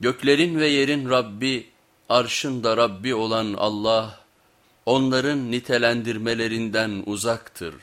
Göklerin ve yerin Rabbi, arşın da Rabbi olan Allah, onların nitelendirmelerinden uzaktır.